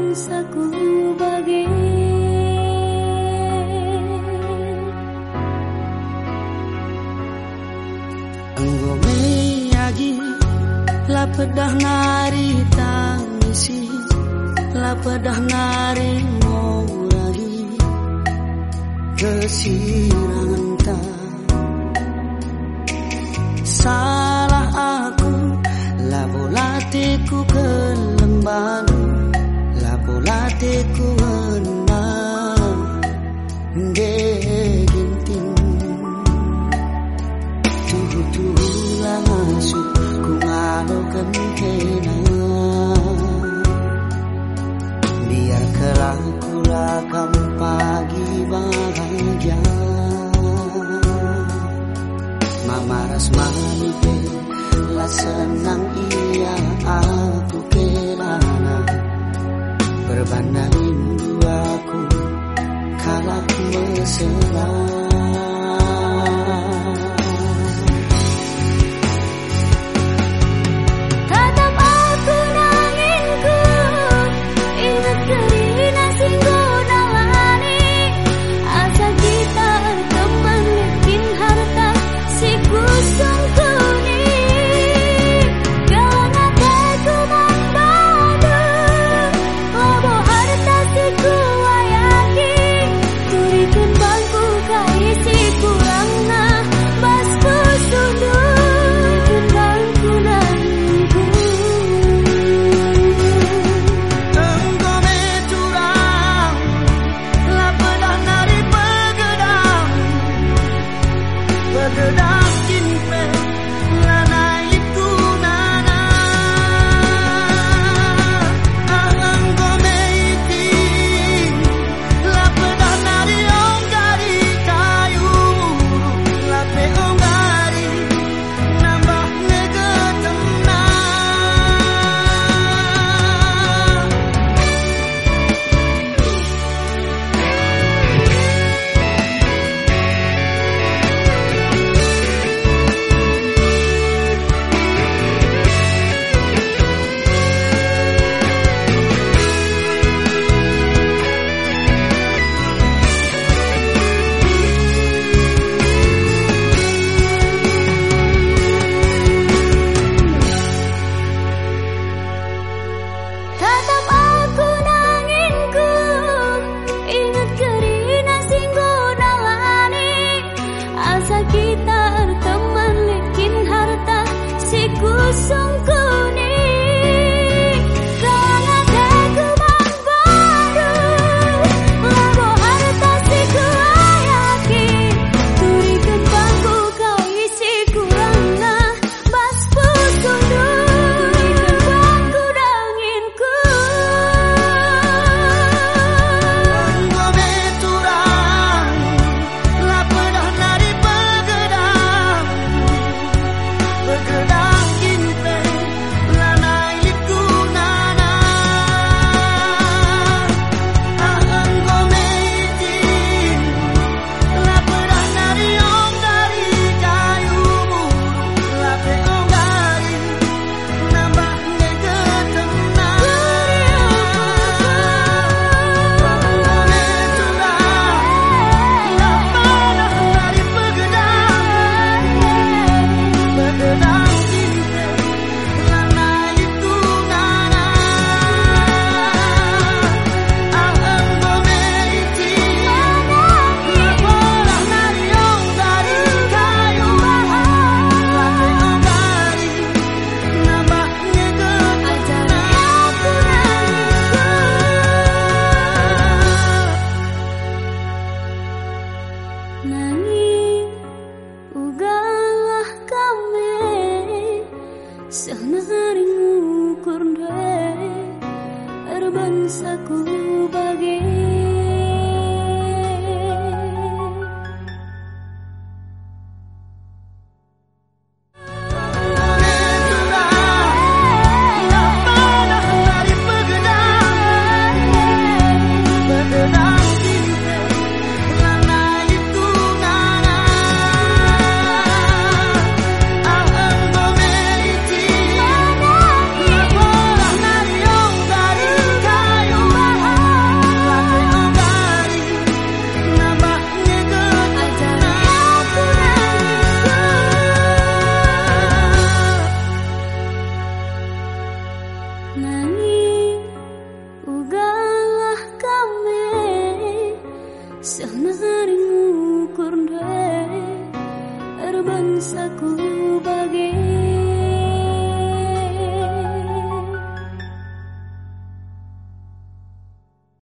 bangsaku bagi Anggo meyagi La pedah nari tangisi La pedah nari ngoragi Kesirangan tak. Salah aku Labo latiku ke lembanu Rakam pagi bahagia. Mamaras manipe La senang iya aku kelana Berbana rindu aku Kalau mesra da. Sống dosaku bagi. sering ukur deh Erban saku bagai